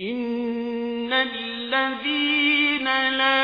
إِنَّ الَّذِينَ لَا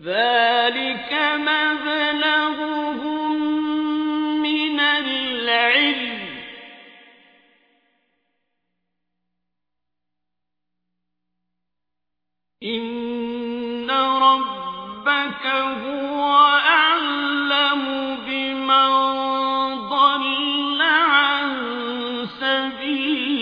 ذَٰلِكَ مَبْلَغُهُم مِّنَ الْعِلْمِ ۚ إِنَّ رَبَّكَ هُوَ أَعْلَمُ بِمَن ضَلَّ عَن سَبِيلِهِ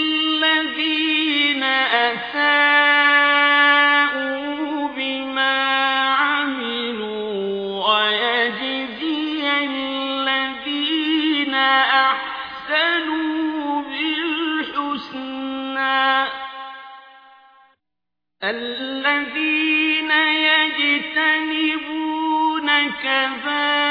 الَّذِينَ يَجْتَنِبُونَ كَبَائِرَ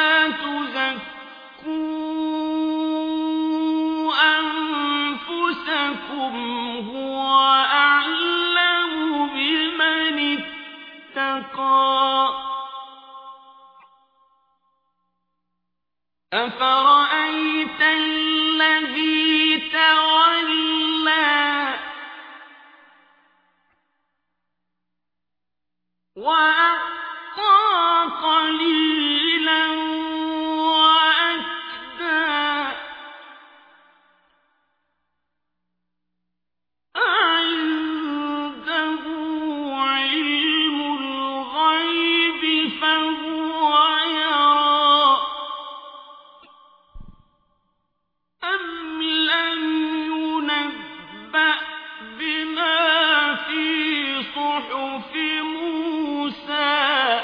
أَنفُسَكُمْ ۖ صُحُفِ مُوسَىٰ.